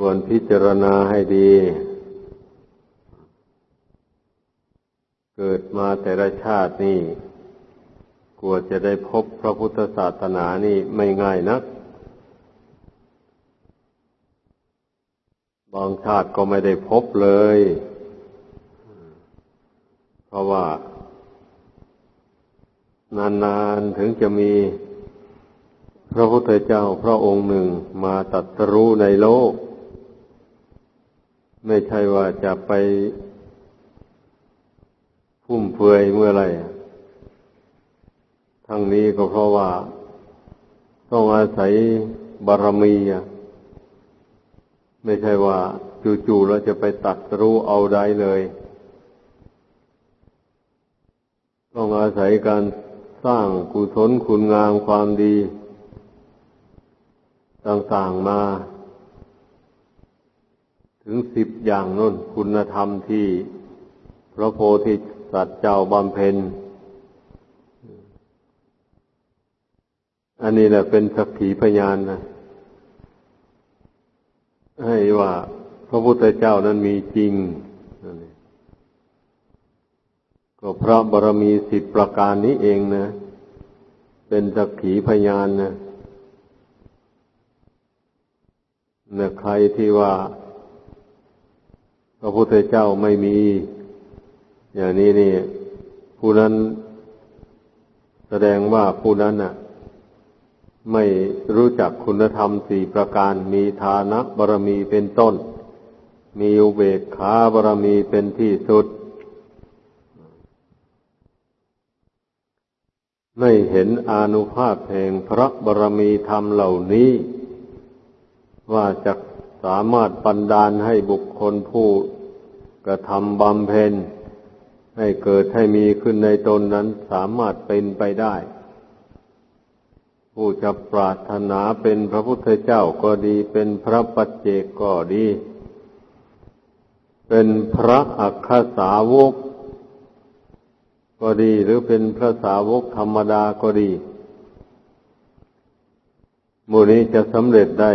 ควรพิจารณาให้ดี เกิดมาแต่ละชาตินี่กลัวจะได้พบพระพุทธศาสนานี่ไม่ง่ายนัก บางชาติก็ไม่ได้พบเลย เพราะว่า นานๆถึงจะมีพระพุทธเจ้าพระองค์หนึ่งมาตัดรู้ในโลก ไม่ใช่ว่าจะไปพุ่มเฟือยเมื่อไรทั้งนี้ก็เพราะว่า ต้องอาศัยบารมีไม่ใช่ว่าจู่ๆเราจะไปตัดรู้เอาได้เลย ต้องอาศัยการสร้างกุศลคุณงามความดี ต่างๆมา ถึงสิบอย่างนั่นคุณธรรมที่พระโพธิสัตว์เจ้าบำเพ็ญ อันนี้แหละเป็นสักขีพยานนะ ให้ว่าพระพุทธเจ้านั้นมีจริง ก็พระบารมีสิบประการนี้เองนะ เป็นสักขีพยานนะนะใครที่ว่า พระพุทธเจ้าไม่มี อย่างนี้นี่ ผู้นั้นแสดงว่าผู้นั้นน่ะ ไม่รู้จักคุณธรรมสี่ประการ มีฐานะบารมีเป็นต้น มีอุเบกขาบารมีเป็นที่สุด ไม่เห็นอนุภาพแห่งพระบารมีธรรมเหล่านี้ ว่าจะ สามารถปันดาลให้บุคคลผู้กระทำบำเพ็ญให้เกิดให้มีขึ้นในตนนั้นสามารถเป็นไปได้ ผู้จะปรารถนาเป็นพระพุทธเจ้าก็ดี เป็นพระปัจเจกก็ดี เป็นพระอัคคสาวก ก็ดีหรือเป็นพระสาวกธรรมดาก็ดีมูนี้จะสำเร็จได้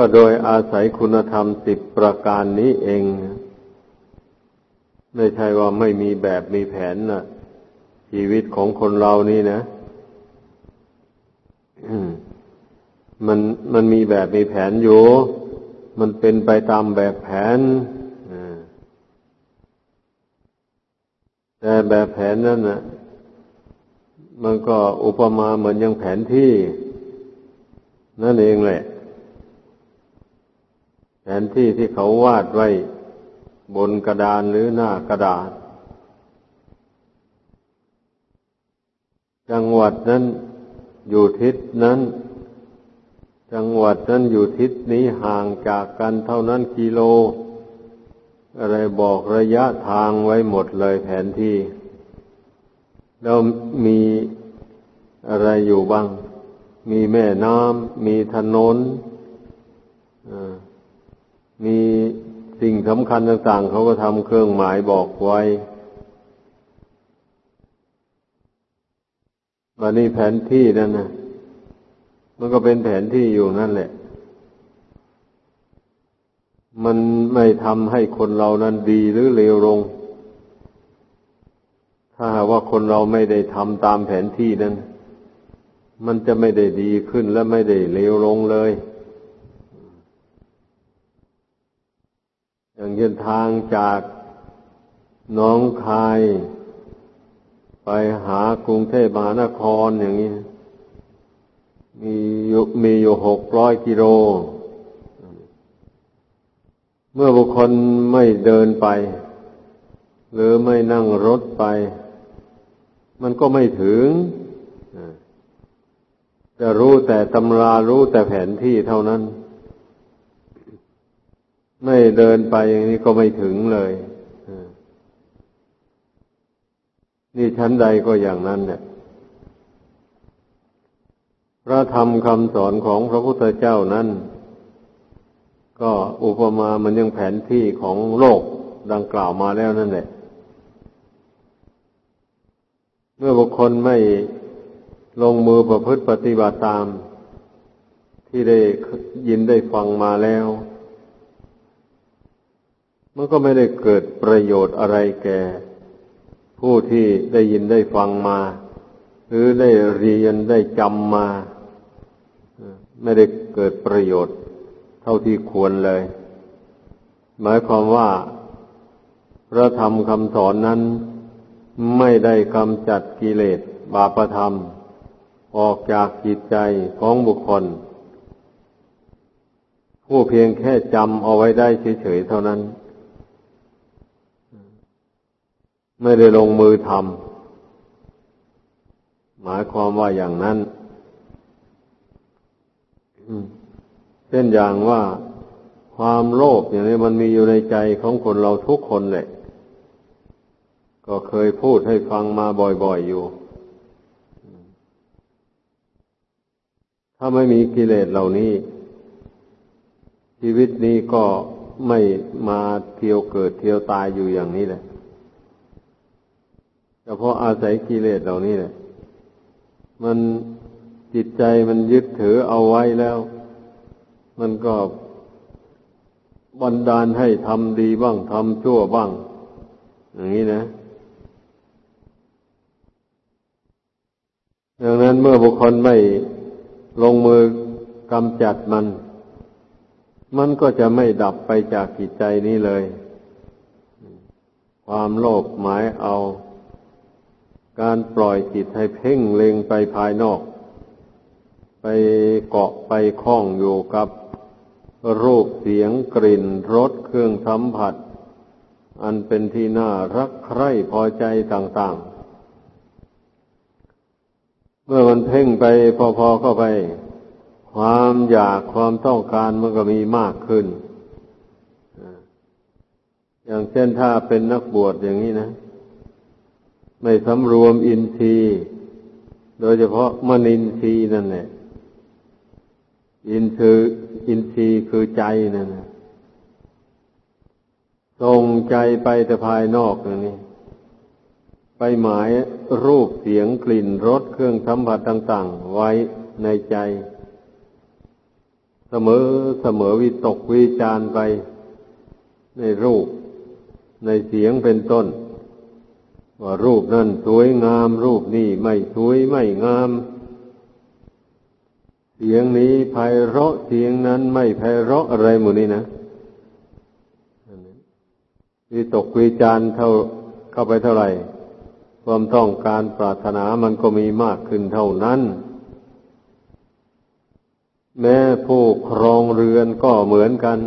ก็โดยอาศัยคุณธรรมสิบประการนี้เอง ไม่ใช่ว่าไม่มีแบบมีแผนนะชีวิตของคนเรานี่นะมันมันมีแบบมีแผนอยู่ มันเป็นไปตามแบบแผนแต่แบบแผนนั้นนะมันก็อุปมาเหมือนยังแผนที่ นั่นเองแหละ ผนที่ที่เขาวาดไว้บนกระดานหรือหน้ากระดาษ จังหวัดนั้นอยู่ทิศนั้น จังหวัดนั้นอยู่ทิศนี้ห่างจากกันเท่านั้นกิโล อะไรบอกระยะทางไว้หมดเลยแผนที่ แล้วมีอะไรอยู่บ้าง มีแม่น้ำมีถนน มีสิ่งสำคัญต่าง ๆ เขาก็ทำเครื่องหมายบอกไว้วันนี้แผนที่นั่นนะมันก็เป็นแผนที่อยู่นั่นแหละ มันไม่ทำให้คนเรานั้นดีหรือเลวลง ถ้าหากว่าคนเราไม่ได้ทำตามแผนที่นั้น มันจะไม่ได้ดีขึ้นและไม่ได้เลวลงเลย อย่างเช่นทางจากน้องคาย ไปหากรุงเทพมหานครอย่างนี้ มีอยู่มีอยู่หกร้อยกิโล เมื่อบุคคลไม่เดินไป หรือไม่นั่งรถไป มันก็ไม่ถึง จะรู้แต่ตำรารู้แต่แผนที่เท่านั้น ไม่เดินไปอย่างนี้ก็ไม่ถึงเลยนี่ชั้นใดก็อย่างนั้นเนี่ยพระธรรมคำสอนของพระพุทธเจ้านั้น ก็อุปมามันยังแผนที่ของโลกดังกล่าวมาแล้วนั่นแหละ เมื่อบุคคลไม่ลงมือประพฤติปฏิบัติตาม ที่ได้ยินได้ฟังมาแล้ว มันก็ไม่ได้เกิดประโยชน์อะไรแก่ ผู้ที่ได้ยินได้ฟังมา หรือได้เรียนได้จำมาไม่ได้เกิดประโยชน์ เท่าที่ควรเลย หมายความว่าพระธรรมคำสอนนั้น ไม่ได้กำจัดกิเลสบาปธรรม ออกจากจิตใจของบุคคล ผู้เพียงแค่จำเอาไว้ได้เฉยๆเท่านั้น ไม่ได้ลงมือทำหมายความว่าอย่างนั้นเช่นอย่างว่าความโลภอย่างนี้มันมีอยู่ในใจของคนเราทุกคนแหละ ก็เคยพูดให้ฟังมาบ่อยๆอยู่ ถ้าไม่มีกิเลสเหล่านี้ ชีวิตนี้ก็ไม่มาเที่ยวเกิดเที่ยวตายอยู่อย่างนี้แหละ เฉพาะอาศัยกิเลสเหล่านี้แหละมันจิตใจมันยึดถือเอาไว้แล้ว มันก็บันดาลให้ทำดีบ้างทำชั่วบ้าง อย่างนี้นะดังนั้นเมื่อบุคคลไม่ลงมือกำจัดมัน มันก็จะไม่ดับไปจากจิตใจนี้เลย ความโลภหมายเอา การปล่อยจิตให้เพ่งเล็งไปภายนอก ไปเกาะไปคล้องอยู่กับรูปเสียงกลิ่นรสเครื่องสัมผัส อันเป็นที่น่ารักใคร่พอใจต่าง ๆ เมื่อมันเพ่งไปพอๆเข้าไป ความอยากความต้องการมันก็มีมากขึ้น อย่างเช่นถ้าเป็นนักบวชอย่างนี้นะ ไม่สำรวมอินทรีย์ โดยเฉพาะมนินทรีย์นั่นแหละอินคืออินทรีย์คือใจนั่นนะส่งใจไปแต่ภายนอกอย่างนี้ ไปหมายรูปเสียงกลิ่นรสเครื่องสัมผัสต่าง ๆ ไว้ในใจ เสมอเสมอวิตกวิจารไป ในรูป ในเสียงเป็นต้น ว่ารูปนั่นสวยงาม รูปนี้ไม่สวยไม่งาม เสียงนี้ไพเราะเสียงนั้นไม่ไพเราะอะไรหมดนี้นะวิตกวิจารเท่าเข้าไปเท่าไหร่ ความต้องการปรารถนามันก็มีมากขึ้นเท่านั้น แม้ผู้ครองเรือนก็เหมือนกัน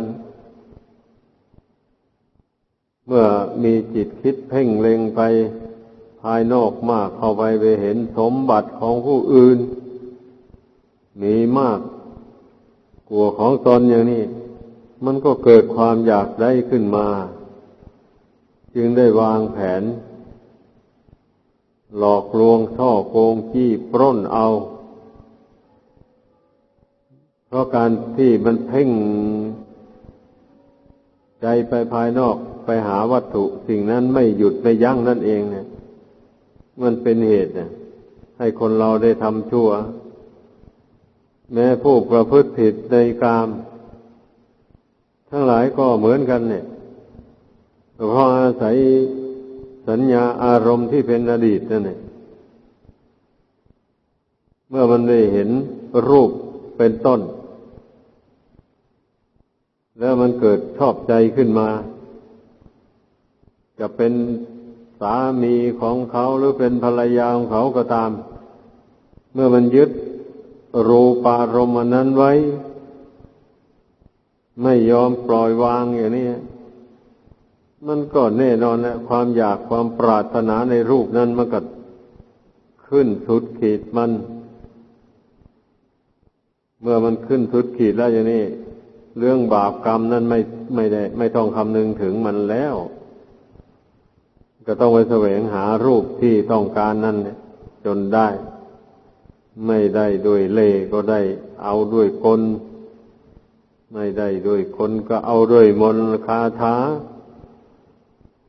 เมื่อมีจิตคิดเพ่งเล็งไป ภายนอกมากเข้าไปไปเห็นสมบัติของผู้อื่น มีมากกลัวของตนอย่างนี้ มันก็เกิดความอยากได้ขึ้นมา จึงได้วางแผน หลอกลวงช่อโกงจี้ปล้นเอา เพราะการที่มันเพ่งใจไปภายนอกไปหาวัตถุสิ่งนั้นไม่หยุดไม่ยั้งนั่นเองเนี่ย มันเป็นเหตุให้คนเราได้ทำชั่ว แม้ผู้ประพฤติผิดในกาม ทั้งหลายก็เหมือนกันเนี่ยเพราะอาศัยสัญญาอารมณ์ที่เป็นอดีตนั่นเองเมื่อมันได้เห็นรูปเป็นต้น แล้วมันเกิดชอบใจขึ้นมา จะเป็น สามีของเขาหรือเป็นภรรยาของเขาก็ตาม เมื่อมันยึดรูปารมณ์นั้นไว้ ไม่ยอมปล่อยวางอย่างนี้มันก็แน่นอนนะความอยากความปรารถนาในรูปนั้นมันก็ขึ้นสุดขีดมัน เมื่อมันขึ้นสุดขีดแล้วอย่างนี้ เรื่องบาปกรรมนั้นไม่ไม่ได้ ไม่ต้องคำนึงถึงมันแล้ว ก็ต้องไปแสวงหารูปที่ต้องการนั่นจนได้ ไม่ได้ด้วยเล่ก็ได้เอาด้วยคนไม่ได้ด้วยคนก็เอาด้วยมนคาถา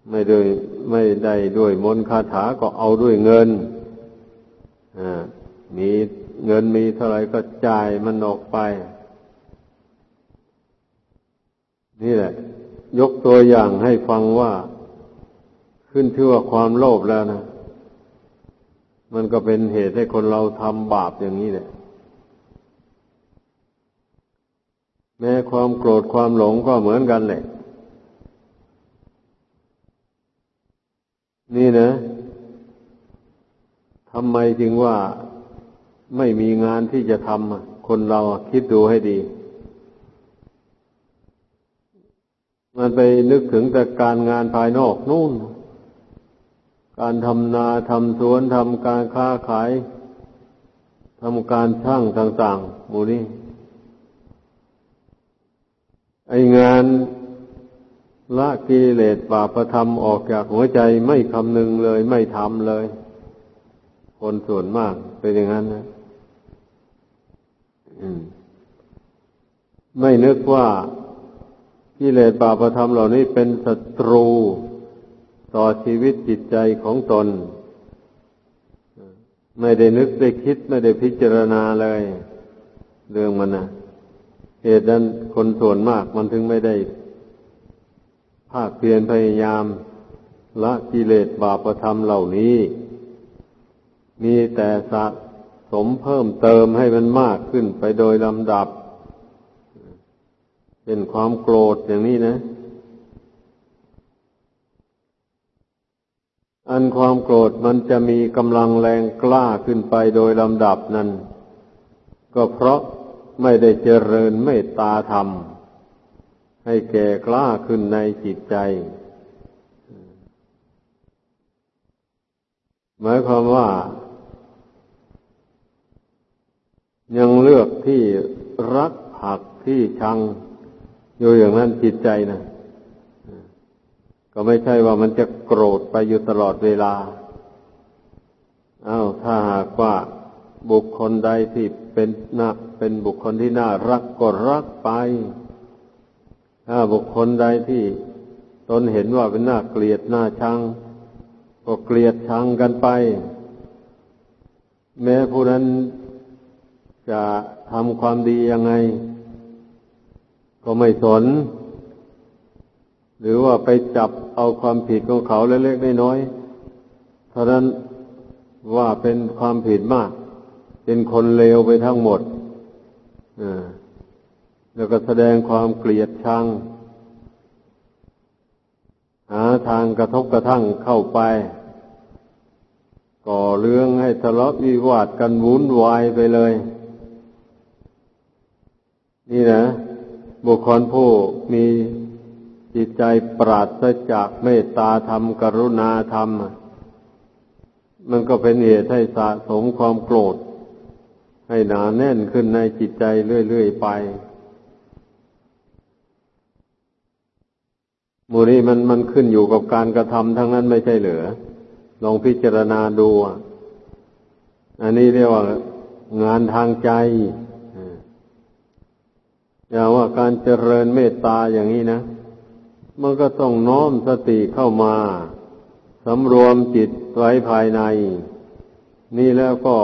ไม่ด้วยไม่ได้ด้วยมนคาถาก็เอาด้วยเงินมีเงินมีเท่าไหร่ก็จ่ายมันออกไป นี่แหละ ยกตัวอย่างให้ฟังว่า ขึ้นชื่อว่าความโลภแล้วนะ มันก็เป็นเหตุให้คนเราทำบาปอย่างนี้แหละแม้ความโกรธความหลงก็เหมือนกันแหละ นี่นะทำไมจึงว่าไม่มีงานที่จะทำคนเราคิดดูให้ดี มันไปนึกถึงแต่การงานภายนอกนู่น การทำนาทำสวนทำการค้าขายทำการช่างต่างๆหมู่นี้ไองานละกิเลสบาปธรรมออกจากหัวใจไม่คำนึงเลย ไม่ทำเลย คนส่วนมากเป็นอย่างนั้นนะไม่นึกว่ากิเลสบาปธรรมเหล่านี้เป็นศัตรู ต่อชีวิตจิตใจของตน ไม่ได้นึกได้คิดไม่ได้พิจารณาเลย เรื่องมันนะเหตุนั้นคนส่วนมากมันถึงไม่ได้ภาคเพียรพยายาม ละกิเลสบาปธรรมเหล่านี้ มีแต่สะสมเพิ่มเติมให้มันมากขึ้นไปโดยลำดับ เป็นความโกรธอย่างนี้นะ อันความโกรธมันจะมีกำลังแรงกล้าขึ้นไปโดยลำดับนั้น ก็เพราะไม่ได้เจริญเมตตาธรรม ให้แก่กล้าขึ้นในจิตใจ หมายความว่า ยังเลือกที่รักผักที่ชัง อยู่อย่างนั้นจิตใจนะ ก็ไม่ใช่ว่ามันจะโกรธไปอยู่ตลอดเวลาอา้าวถ้าหากว่าบุคคลใดที่เป็นน่าเป็นบุคคลที่น่ารักก็รักไป ถ้าบุคคลใดที่ตนเห็นว่าเป็นน่าเกลียดน่าชัง ก็เกลียดชังกันไป แม้ผู้นั้นจะทำความดียังไง ก็ไม่สน หรือว่าไปจับเอาความผิดของเขาเล็กๆน้อยๆเท่านั้นว่าเป็นความผิดมาก เป็นคนเลวไปทั้งหมดแล้วก็แสดงความเกลียดชัง หาทางกระทบกระทั่งเข้าไป ก่อเรื่องให้ทะเลาะวิวาทกันวุ่นวายไปเลย นี่นะ บุคคลผู้มี จิตใจปราศจากเมตตาธรรม กรุณาธรรม มันก็เป็นเหตุให้สะสมความโกรธ ให้หนาแน่นขึ้นในจิตใจเรื่อยๆไปมูนี้มันมันขึ้นอยู่กับการกระทำทั้งนั้นไม่ใช่เหลือ ลองพิจารณาดู อันนี้เรียกว่า งานทางใจอย่าว่าการเจริญเมตตาอย่างนี้นะ มันก็ต้องน้อมสติเข้ามาสำรวมจิตไว้ภายใน นี่แล้วก็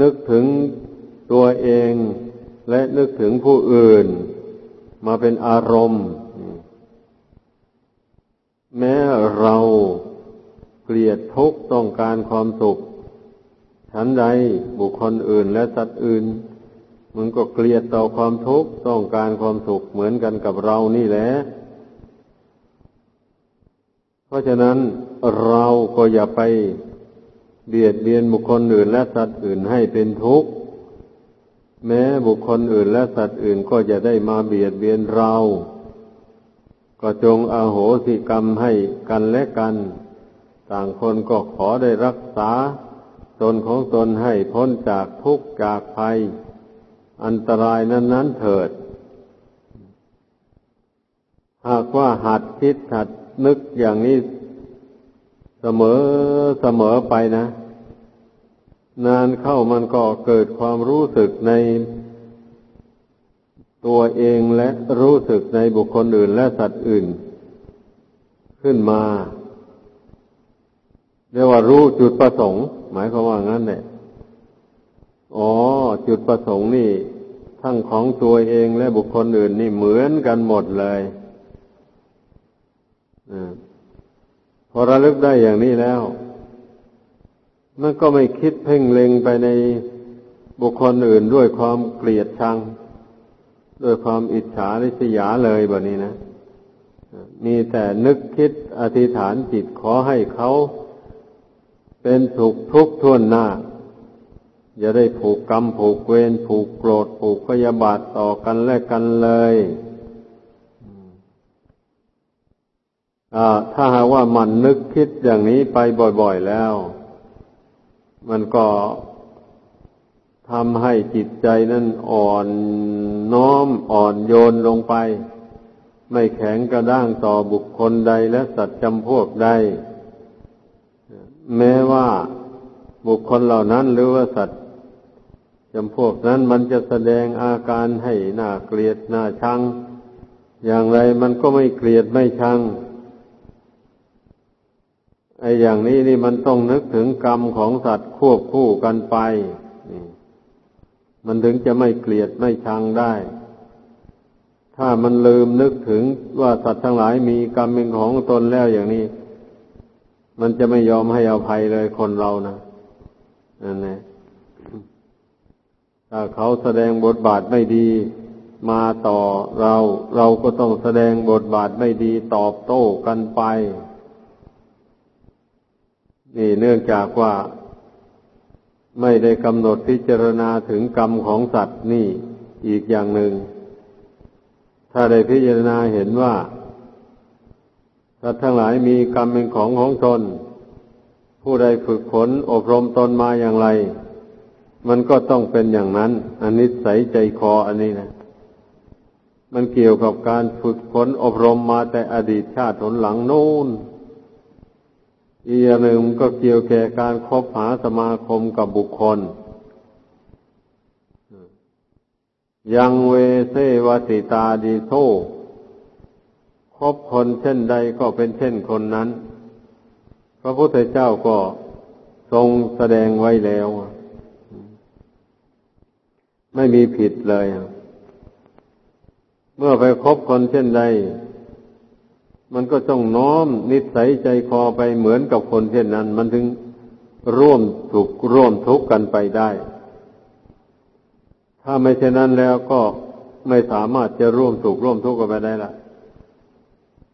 นึกถึงตัวเองและนึกถึงผู้อื่น มาเป็นอารมณ์ แม้เราเกลียดทุกต้องการความสุขฉันใดบุคคลอื่นและสัตว์อื่น มันก็เกลียดต่อความทุกข์ต้องการความสุขเหมือนกันกับเรานี่แหละ ราะฉะนั้นเราก็อย่าไปเบียดเบียนบุคคลอื่นและสัตว์อื่นให้เป็นทุกข์ แม้บุคคลอื่นและสัตว์อื่นก็จะได้มาเบียดเบียนเรา ก็จงอาโหสิกรรมให้กันและกัน ต่างคนก็ขอได้รักษา ตนของตนให้พ้นจากทุกข์จากภัย อันตรายนั้น ๆ เถิด หากว่าหัดคิดหัด นึกอย่างนี้เสมอเสมอไปนะ นานเข้ามันก็เกิดความรู้สึกในตัวเองและรู้สึกในบุคคลอื่นและสัตว์อื่น ขึ้นมาเรียกว่ารู้จุดประสงค์ หมายความว่างั้นแหละอ๋อ จุดประสงค์นี่ ทั้งของตัวเองและบุคคลอื่นนี่เหมือนกันหมดเลย พอระลึกได้อย่างนี้แล้ว มันก็ไม่คิดเพ่งเล็งไปในบุคคลอื่นด้วยความเกลียดชัง ด้วยความอิจฉาริษยาเลยแบบนี้นะมีแต่นึกคิดอธิษฐานจิตขอให้เขาเป็นสุขทุกข์ทวนหน้า อย่าได้ผูกกรรมผูกเวรผูกโกรธผูกพยาบาทต่อกันและกันเลย ถ้าหากว่ามันนึกคิดอย่างนี้ไปบ่อย ๆแล้ว มันก็ทำให้จิตใจนั้นอ่อนน้อมอ่อนโยนลงไป ไม่แข็งกระด้างต่อบุคคลใดและสัตว์จำพวกใด แม้ว่าบุคคลเหล่านั้นหรือว่าสัตว์จำพวกนั้นมันจะแสดงอาการให้หน่าเกลียดหน่าชัง อย่างไรมันก็ไม่เกลียดไม่ชัง ไอ้อย่างนี้นี่มันต้องนึกถึงกรรมของสัตว์ควบคู่กันไป มันถึงจะไม่เกลียดไม่ชังได้ ถ้ามันลืมนึกถึงว่าสัตว์ทั้งหลายมีกรรมเป็นของตนแล้วอย่างนี้ มันจะไม่ยอมให้อภัยเลยคนเรานะนั่นแหละถ้าเขาแสดงบทบาทไม่ดีมาต่อเรา เราก็ต้องแสดงบทบาทไม่ดีตอบโต้กันไป นี่เนื่องจากว่าไม่ได้กำหนดพิจารณาถึงกรรมของสัตว์นี่อีกอย่างหนึ่ง ถ้าได้พิจารณาเห็นว่าสัตว์ทั้งหลายมีกรรมเป็นของของตน ผู้ใดฝึกฝนอบรมตนมาอย่างไร มันก็ต้องเป็นอย่างนั้น อันนี้ใสใจคออันนี้นะ มันเกี่ยวกับการฝึกฝนอบรมมาแต่อดีตชาติหนหลังโน้น อีกอย่างหนึ่งก็เกี่ยวแก่การคบหาสมาคมกับบุคคล ยังเวเซวสิตาดีโซคบคนเช่นใดก็เป็นเช่นคนนั้น พระพุทธเจ้าก็ทรงแสดงไว้แล้ว ไม่มีผิดเลย เมื่อไปคบคนเช่นใด มันก็ต้องน้อมนิสัยใจคอไปเหมือนกับคนเช่นนั้น มันถึงร่วมสุขร่วมทุกข์กันไปได้ ถ้าไม่เช่นนั้นแล้วก็ไม่สามารถจะร่วมสุขร่วมทุกข์กันไปได้ละ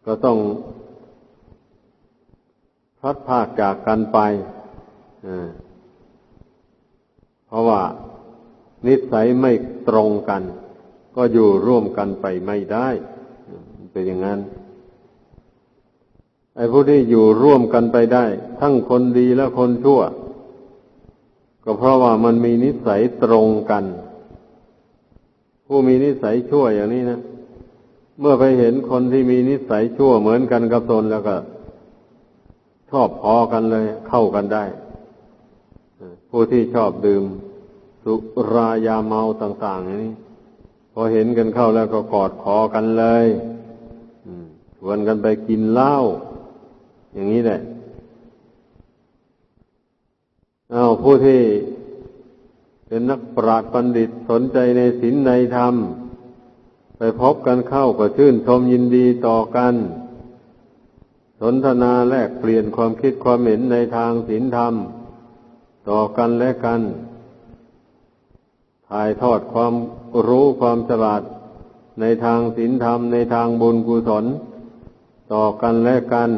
ก็ต้องพัดพากจากกันไปเพราะว่านิสัยไม่ตรงกัน ก็อยู่ร่วมกันไปไม่ได้ เป็นอย่างนั้น ไอ้ผู้ที่อยู่ร่วมกันไปได้ ทั้งคนดีและคนชั่ว ก็เพราะว่ามันมีนิสัยตรงกัน ผู้มีนิสัยชั่วอย่างนี้นะเมื่อไปเห็นคนที่มีนิสัยชั่วเหมือนกันกับตนแล้วก็ ชอบพอกันเลย เข้ากันได้ ผู้ที่ชอบดื่ม สุรายาเมาต่างๆอย่างนี้พอเห็นกันเข้าแล้วก็กอดคอกันเลยชวนกันไปกินเหล้า อย่างนี้แหละเอาผู้ที่เป็นนักปราชญ์บัณฑิตสนใจในศีลในธรรม ไปพบกันเข้าก็ชื่นชมยินดีต่อกัน สนทนาแลกเปลี่ยนความคิดความเห็นในทางศีลธรรม ต่อกันและกันถ่ายทอดความรู้ความฉลาดในทางศีลธรรมในทางบุญกุศล ต่อกันและกัน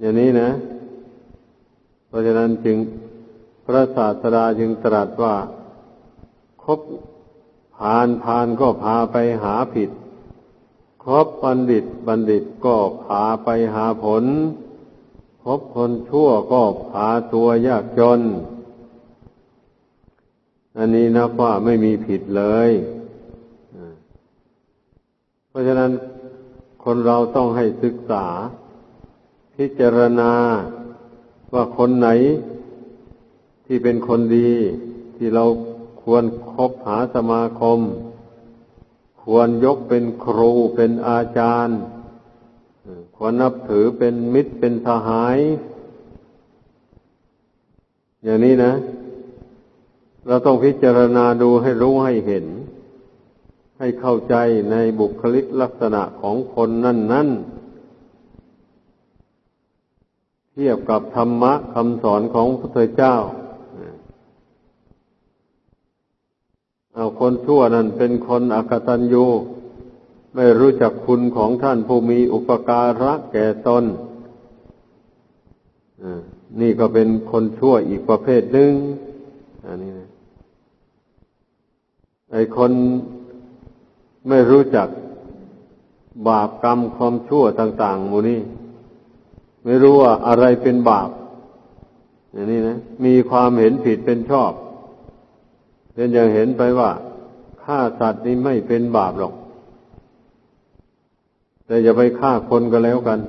อย่างนี้นะ เพราะฉะนั้นจึงพระศาสดาจึงตรัสว่าคบผ่านผ่านก็พาไปหาผิด คบบัณฑิตบัณฑิตก็พาไปหาผล คบคนชั่วก็พาตัวยากจน อันนี้นะว่าไม่มีผิดเลย เพราะฉะนั้นคนเราต้องให้ศึกษา พิจารณาว่าคนไหนที่เป็นคนดี ที่เราควรครบหาสมาคม ควรยกเป็นครูเป็นอาจารย์ ควรนับถือเป็นมิตรเป็นสหาย อย่างนี้นะ เราต้องพิจารณาดูให้รู้ให้เห็น ให้เข้าใจในบุคลิกลักษณะของคนนั่นนั่น เทียบกับธรรมะคำสอนของพระพุทธเจ้าเอาคนชั่วนั่นเป็นคนอกตัญญูไม่รู้จักคุณของท่านผู้มีอุปการะแก่ตนนี่ก็เป็นคนชั่วอีกประเภทหนึ่งอันนี้นะไอ้คนไม่รู้จักบาปกรรมความชั่วต่าง ๆ มูนี่ ไม่รู้ว่าอะไรเป็นบาปอย่างนี้นะมีความเห็นผิดเป็นชอบเป็นอย่างเห็นไปว่าฆ่าสัตว์นี่ไม่เป็นบาปหรอก แต่อย่าไปฆ่าคนก็แล้วกัน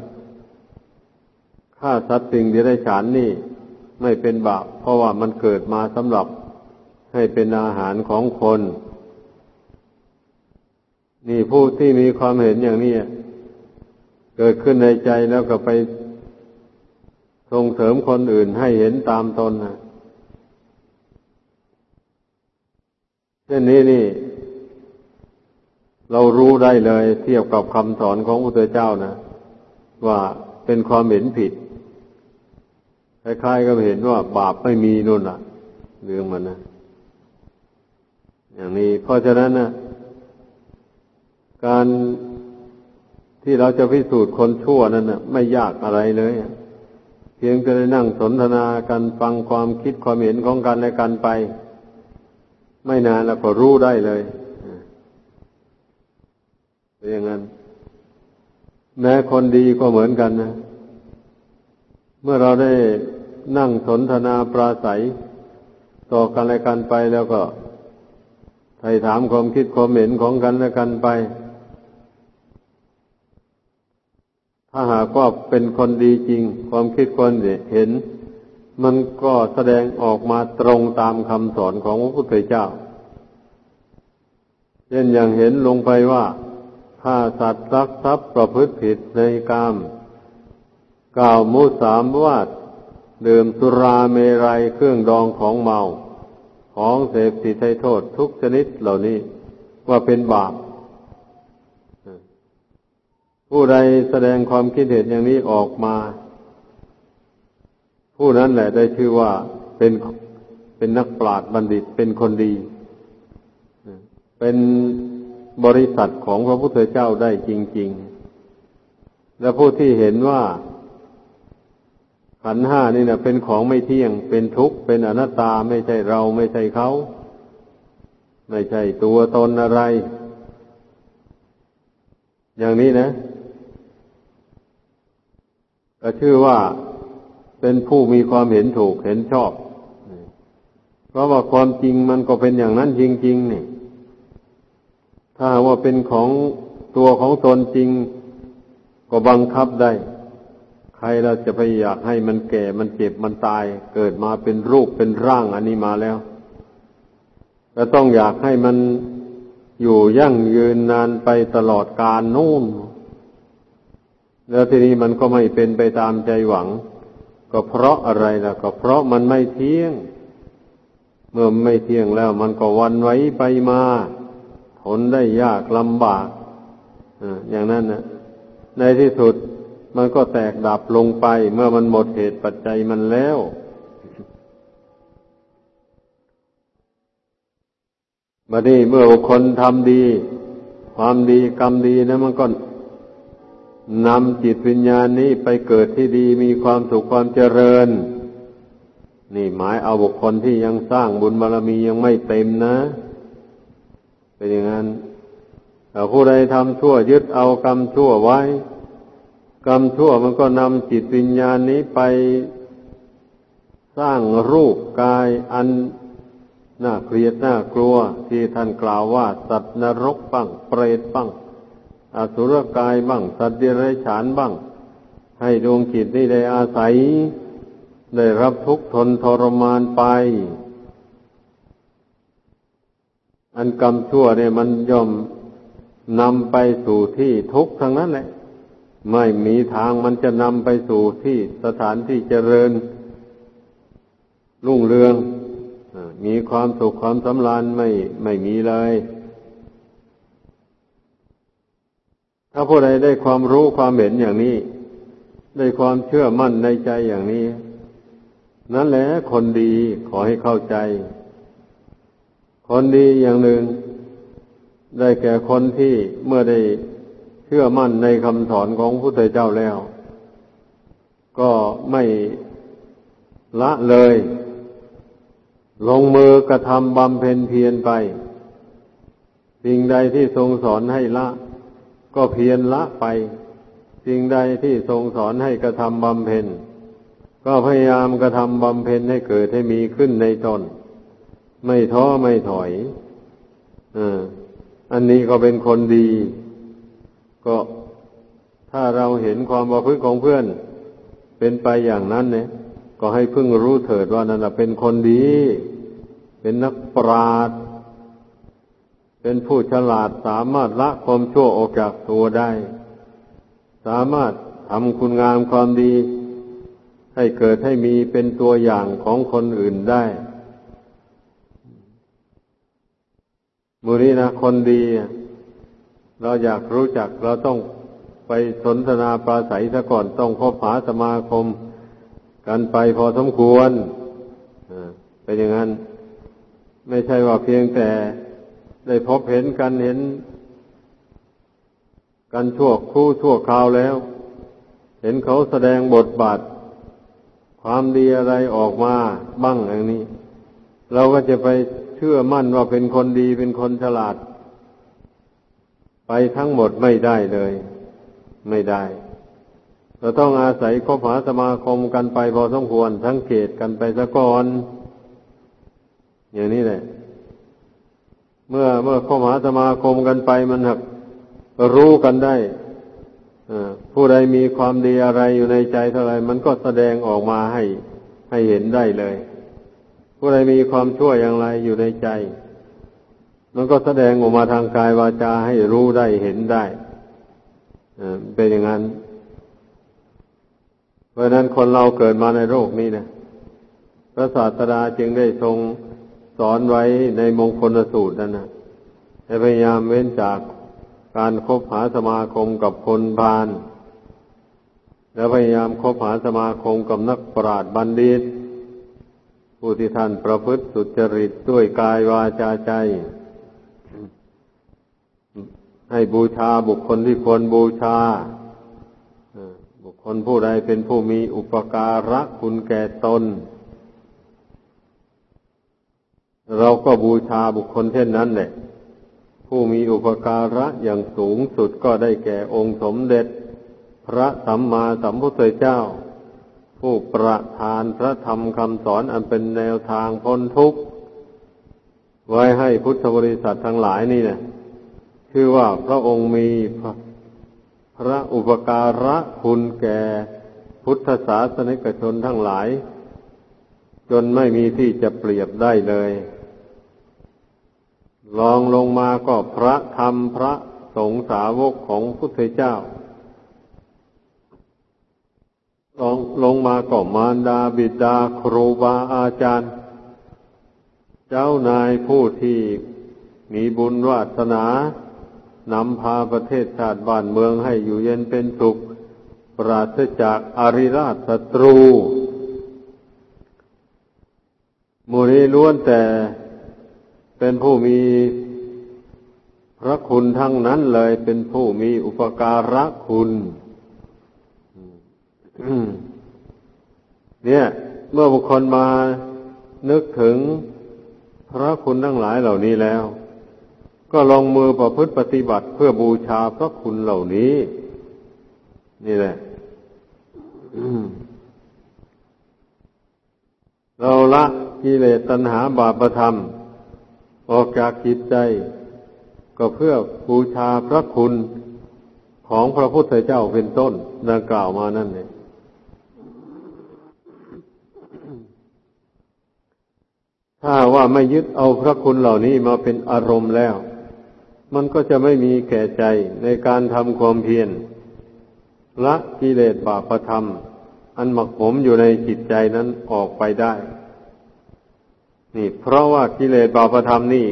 ฆ่าสัตว์สิ่งที่ได้ฉานนี่ไม่เป็นบาป เพราะว่ามันเกิดมาสำหรับให้เป็นอาหารของคน นี่ผู้ที่มีความเห็นอย่างนี้เกิดขึ้นในใจแล้วก็ไป ส่งเสริมคนอื่นให้เห็นตามตนนะเช่นนี้นี่ เรารู้ได้เลย เทียบกับคำสอนของพระพุทธเจ้านะว่าเป็นความเห็นผิดคล้ายๆก็เห็นว่าบาปไม่มีนู่นอะเรื่องมันนะอย่างนี้ เพราะฉะนั้นนะการที่เราจะพิสูจน์คนชั่วนั้นนะไม่ยากอะไรเลย เพียงจะได้นั่งสนทนากันฟังความคิดความเห็นของกันและกันไป ไม่นานแล้วก็รู้ได้เลยเป็นอย่างนั้น แม้คนดีก็เหมือนกันนะ เมื่อเราได้นั่งสนทนาปราศัย ต่อกันและกันไปแล้วก็ไถ่ถามความคิดความเห็นของกันและกันไป ถ้าหากว่าเป็นคนดีจริง ความคิดคนเห็น มันก็แสดงออกมาตรงตามคำสอนของพระพุทธเจ้า เช่นอย่างเห็นลงไปว่าฆ่าสัตว์รักทรัพย์ประพฤติผิดในกาม กล่าวมุสามวาดดื่มสุราเมรัยเครื่องดองของเมา ของเสพติดให้โทษทุกชนิดเหล่านี้ว่าเป็นบาป ผู้ใดแสดงความคิดเห็นอย่างนี้ออกมา ผู้นั้นแหละได้ชื่อว่าเป็นเป็นนักปราชญ์บัณฑิตเป็นคนดี เป็นบริษัทของพระพุทธเจ้าได้จริง ๆ และผู้ที่เห็นว่าขันห้านี่นะเป็นของไม่เที่ยง เป็นทุกข์ เป็นอนัตตาไม่ใช่เราไม่ใช่เขา ไม่ใช่ตัวตนอะไร อย่างนี้นะ ก็ชื่อว่าเป็นผู้มีความเห็นถูกเห็นชอบ เพราะว่าความจริงมันก็เป็นอย่างนั้นจริงๆนี่ถ้าว่าเป็นของตัวของตนจริง ก็บังคับได้ ใครเราจะไปอยากให้มันแก่มันเจ็บมันตาย เกิดมาเป็นรูปเป็นร่างอันนี้มาแล้วก็ต้องอยากให้มันอยู่ยั่งยืนนานไปตลอดกาลนู่น แล้วทีนี้มันก็ไม่เป็นไปตามใจหวัง ก็เพราะอะไรล่ะ ก็เพราะมันไม่เที่ยง เมื่อไม่เที่ยงแล้ว มันก็วันไว้ไปมา ทนได้ยากลำบากอย่างนั้นนะในที่สุดมันก็แตกดับลงไป เมื่อมันหมดเหตุปัจจัยมันแล้วมาดีเมื่อคนทำดี ความดีกรรมดีนะมันก็ นำจิตวิญญาณนี้ไปเกิดที่ดีมีความสุขความเจริญ นี่หมายเอาบุคคลที่ยังสร้างบุญบารรมียังไม่เต็มนะ เป็นอย่างนั้นแต่ผู้ใดทำชั่วยึดเอากรรมชั่วไว้ กรรมชั่วมันก็นำจิตวิญญาณนี้ไปสร้างรูปกายอันน่าเกลียดน่ากลัวที่ท่านกล่าวว่า สัตว์นรกบ้างเปรตบ้าง อสุรกายบ้าง สัตว์เดรัจฉานบ้าง ให้ดวงจิตนี้ได้อาศัย ได้รับทุกข์ทนทรมานไป อันกรรมชั่วเนี่ยมันย่อมนำไปสู่ที่ทุกข์ทั้งนั้นแหละ ไม่มีทางมันจะนำไปสู่ที่สถานที่เจริญ รุ่งเรือง มีความสุขความสำราญไม่ไม่มีเลย ถ้าผู้ใดได้ความรู้ความเห็นอย่างนี้ ได้ความเชื่อมั่นในใจอย่างนี้ นั่นแหละคนดีขอให้เข้าใจ คนดีอย่างหนึ่ง ได้แก่คนที่เมื่อได้เชื่อมั่นในคำสอนของพระพุทธเจ้าแล้ว ก็ไม่ละเลย ลงมือกระทำบำเพ็ญเพียรไป สิ่งใดที่ทรงสอนให้ละ ก็เพียรละไป สิ่งใดที่ทรงสอนให้กระทำบำเพ็ญ ก็พยายามกระทำบำเพ็ญให้เกิดให้มีขึ้นในตน ไม่ท้อไม่ถอยอันนี้ก็เป็นคนดี ก็ถ้าเราเห็นความประพฤติของเพื่อน เป็นไปอย่างนั้นเนี่ย ก็ให้พึ่งรู้เถิดว่านั่นเป็นคนดี เป็นนักปราชญ์ เป็นผู้ฉลาดสามารถละความชั่วออกจากตัวได้ สามารถทำคุณงามความดี ให้เกิดให้มีเป็นตัวอย่างของคนอื่นได้มูนี้นะคนดี เราอยากรู้จักเราต้องไปสนทนาปราศัยซะก่อนต้องพบหาสมาคม กันไปพอสมควรเป็นอย่างนั้น ไม่ใช่ว่าเพียงแต่ ได้พบเห็นกันเห็น กันชั่วคู่ชั่วคราวแล้ว เห็นเขาแสดงบทบาท ความดีอะไรออกมาบ้างอย่างนี้ เราก็จะไปเชื่อมั่นว่าเป็นคนดีเป็นคนฉลาด ไปทั้งหมดไม่ได้เลย ไม่ได้ เราต้องอาศัยคบหาสมาคมกันไปพอสมควรสังเกตกันไปซะก่อนอย่างนี้แหละ เมื่อเมื่อคบหาสมาคมกันไปมันหักรู้กันได้ผู้ใดมีความดีอะไรอยู่ในใจเท่าไรมันก็แสดงออกมาให้ให้เห็นได้เลย ผู้ใดมีความชั่วอย่างไรอยู่ในใจ มันก็แสดงออกมาทางกายวาจาให้รู้ได้เห็นได้เป็นอย่างนั้น เพราะนั้นคนเราเกิดมาในโลกนี้นะพระศาสดาจึงได้ทรง สอนไว้ในมงคลสูตรนั่นนะให้พยายามเว้นจากการคบหาสมาคมกับคนพาลแล้วพยายามคบหาสมาคมกับนักปราชญ์บัณฑิต ผู้ที่ท่านประพฤติสุจริตด้วยกายวาจาใจ ให้บูชาบุคคลที่ควรบูชาบุคนผู้ใดเป็นผู้มีอุปการะคุณแก่ตน เราก็บูชาบุคคลเช่นนั้นแหละ ผู้มีอุปการะอย่างสูงสุดก็ได้แก่องค์สมเด็จ พระสัมมาสัมพุทธเจ้า ผู้ประทานพระธรรมคำสอนอันเป็นแนวทางพ้นทุกข์ ไว้ให้พุทธบริษัททั้งหลายนี่เนี่ยคือว่าพระองค์มีพระอุปการะคุณแก่พุทธศาสนิกชนทั้งหลาย จนไม่มีที่จะเปรียบได้เลย ลองลงมาก็พระธรรมพระสงฆ์สาวกของพุทธเจ้า ลองลงมาก็มารดาบิดาครูบาอาจารย์ เจ้านายผู้ที่มีบุญวาสนานำพาประเทศชาติบ้านเมืองให้อยู่เย็นเป็นสุข ปราศจากอริราชศัตรูมูนี้ล้วนแต่ เป็นผู้มีพระคุณทั้งนั้นเลย เป็นผู้มีอุปการะคุณเนี่ย เมื่อบุคคลมานึกถึงพระคุณทั้งหลายเหล่านี้แล้ว ก็ลงมือประพฤติปฏิบัติเพื่อบูชาพระคุณเหล่านี้ นี่แหละเราละกิเลสตัณหาบาปธรรม ออกจากจิตใจ ก็เพื่อบูชาพระคุณของพระพุทธเจ้าเป็นต้นดังกล่าวมานั่นเองถ้าว่าไม่ยึดเอาพระคุณเหล่านี้มาเป็นอารมณ์แล้ว มันก็จะไม่มีแก่ใจในการทำความเพียรละกิเลสบาปธรรม อันหมักผมอยู่ในจิตใจนั้นออกไปได้ นี่ เพราะว่ากิเลสบาปธรรมนี่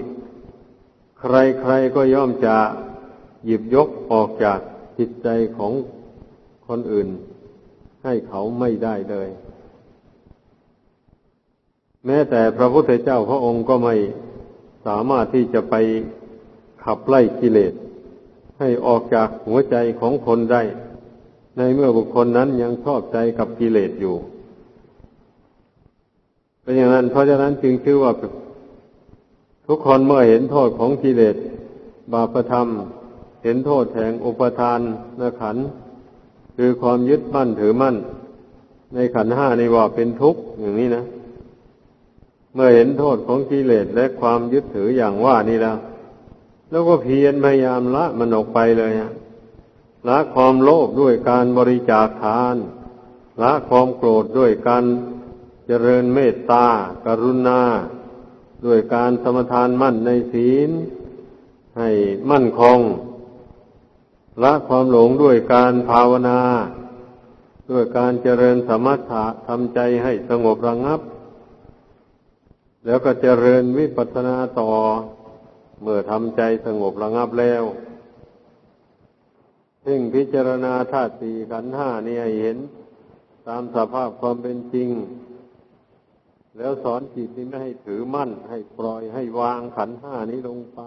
ใครๆก็ย่อมจะหยิบยกออกจากจิตใจของคนอื่น ให้เขาไม่ได้เลย แม้แต่พระพุทธเจ้าพระองค์ก็ไม่สามารถที่จะไปขับไล่กิเลส ให้ออกจากหัวใจของคนได้ ในเมื่อบุคคลนั้นยังชอบใจกับกิเลสอยู่ เป็นอย่างนั้น เพราะฉะนั้นจึงชื่อว่าทุกคนเมื่อเห็นโทษของกิเลสบาปธรรม เห็นโทษแห่งอุปทานนขัน คือความยึดมั่นถือมั่น ในขันห้านี่ว่าเป็นทุกข์อย่างนี้นะ เมื่อเห็นโทษของกิเลสและความยึดถืออย่างว่านี่แล้ว แล้วก็เพียรพยายามละมันออกไปเลยฮะละความโลภด้วยการบริจาคทาน ละความโกรธด้วยการ เจริญเมตตา กรุณา ด้วยการสมทานมั่นในศีล ให้มั่นคง ละความหลงด้วยการภาวนา ด้วยการเจริญสมถะทำใจให้สงบระงับ แล้วก็เจริญวิปัสสนาต่อ เมื่อทำใจสงบระงับแล้วเพ่งพิจารณาธาตุสี่ขันธ์ห้านี่ให้เห็น ตามสภาพความเป็นจริง แล้วสอนจิตนี้ไม่ให้ถือมั่น ให้ปล่อยให้วางขันห้านี้ลงไป